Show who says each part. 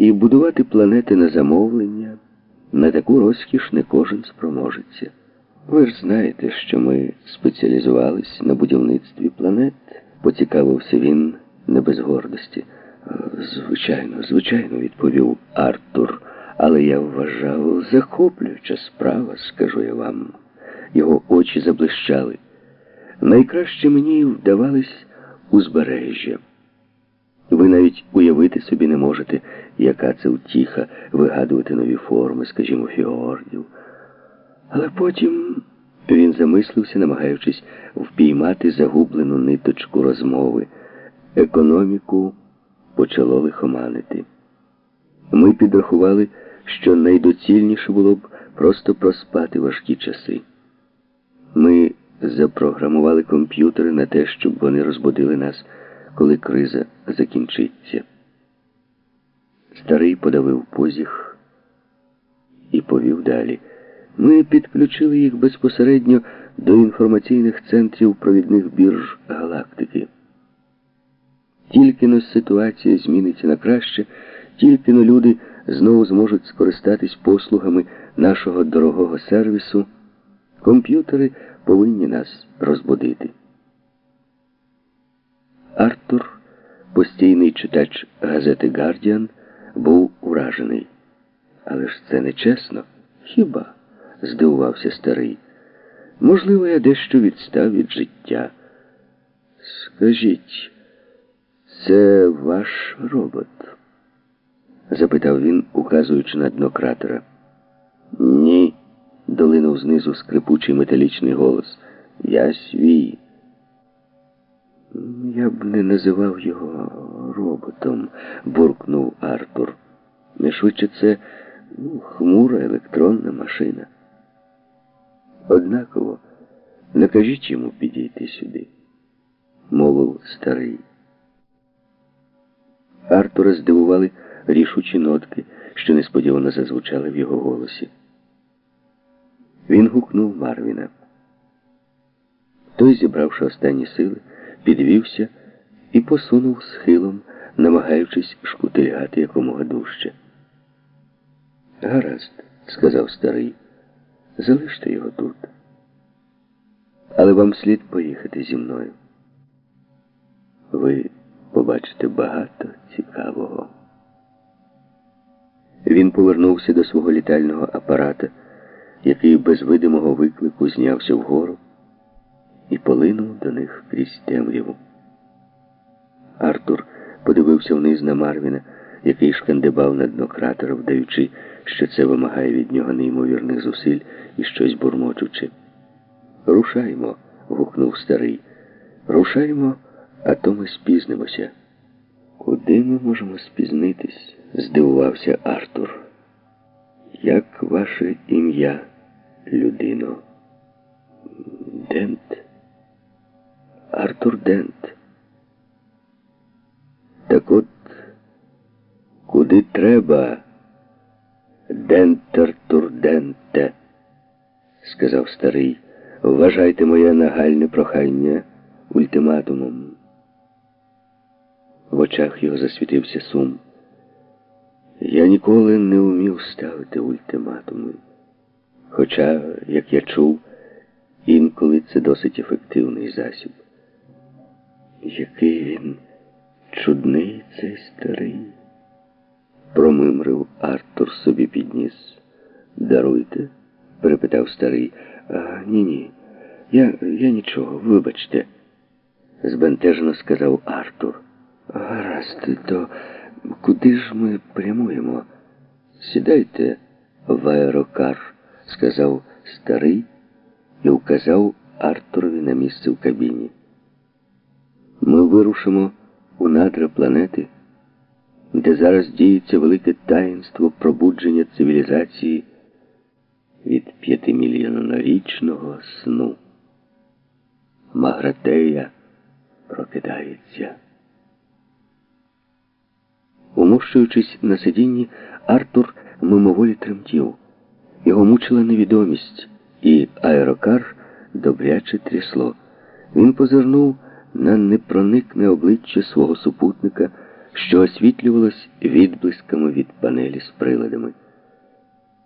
Speaker 1: І будувати планети на замовлення, на таку розкіш не кожен спроможеться. Ви ж знаєте, що ми спеціалізувались на будівництві планет, поцікавився він не без гордості. Звичайно, звичайно, відповів Артур, але я вважав захоплююча справа, скажу я вам. Його очі заблищали. Найкраще мені вдавались узбережжя. Ви навіть уявити собі не можете, яка це втіха вигадувати нові форми, скажімо, фіордів. Але потім він замислився, намагаючись впіймати загублену ниточку розмови. Економіку почало лихоманити. Ми підрахували, що найдоцільніше було б просто проспати важкі часи. Ми запрограмували комп'ютери на те, щоб вони розбудили нас, коли криза закінчиться. Старий подавив позіх і повів далі. Ми підключили їх безпосередньо до інформаційних центрів провідних бірж галактики. Тільки но ситуація зміниться на краще, тільки но люди знову зможуть скористатись послугами нашого дорогого сервісу, комп'ютери повинні нас розбудити. Артур, постійний читач газети Гардіан, був уражений. Але ж це не чесно. Хіба? здивувався старий. Можливо, я дещо відстав від життя. Скажіть, це ваш робот? запитав він, указуючи на дно кратера. Ні, долинув знизу скрипучий металічний голос. Я свій. Я б не називав його роботом, буркнув Артур. Не швидше це ну, хмура електронна машина. Однаково накажіть йому підійти сюди, мовив старий. Артура здивували рішучі нотки, що несподівано зазвучали в його голосі. Він гукнув Марвіна. Той, зібравши останні сили, підвівся і посунув схилом, намагаючись шкутильгати якомога дужче. Гаразд, сказав старий, залиште його тут. Але вам слід поїхати зі мною. Ви побачите багато цікавого. Він повернувся до свого літального апарата, який без видимого виклику знявся вгору і полинув до них крізь темряву. Артур подивився вниз на Марвіна, який шкандибав на дно кратера, вдаючи, що це вимагає від нього неймовірних зусиль і щось бурмочучи. Рушаймо, гукнув старий. Рушаймо, а то ми спізнимося. Куди ми можемо спізнитись? здивувався Артур. Як ваше ім'я, людино? Дент? Артур Дент. Так от, куди треба, Дентер Турденте, сказав старий, вважайте моє нагальне прохання ультиматумом. В очах його засвітився сум. Я ніколи не вмів ставити ультиматуми. Хоча, як я чув, інколи це досить ефективний засіб. Який він чудний цей старий, промимрив Артур собі підніс. Даруйте? перепитав старий. «А, Ні, ні. Я я нічого, вибачте, збентежено сказав Артур. Гаразд, то куди ж ми прямуємо? Сідайте в аерокар, сказав старий і вказав Артурові на місце в кабіні. Ми вирушимо у надра планети, де зараз діється велике таїнство пробудження цивілізації від п'ятимільйонорічного сну. Магратея прокидається. Умощуючись на сидінні, Артур мимоволі тремтів. Його мучила невідомість, і аерокар добряче трясло. Він позирнув на непроникне обличчя свого супутника, що освітлювалось відблисками від панелі з приладами.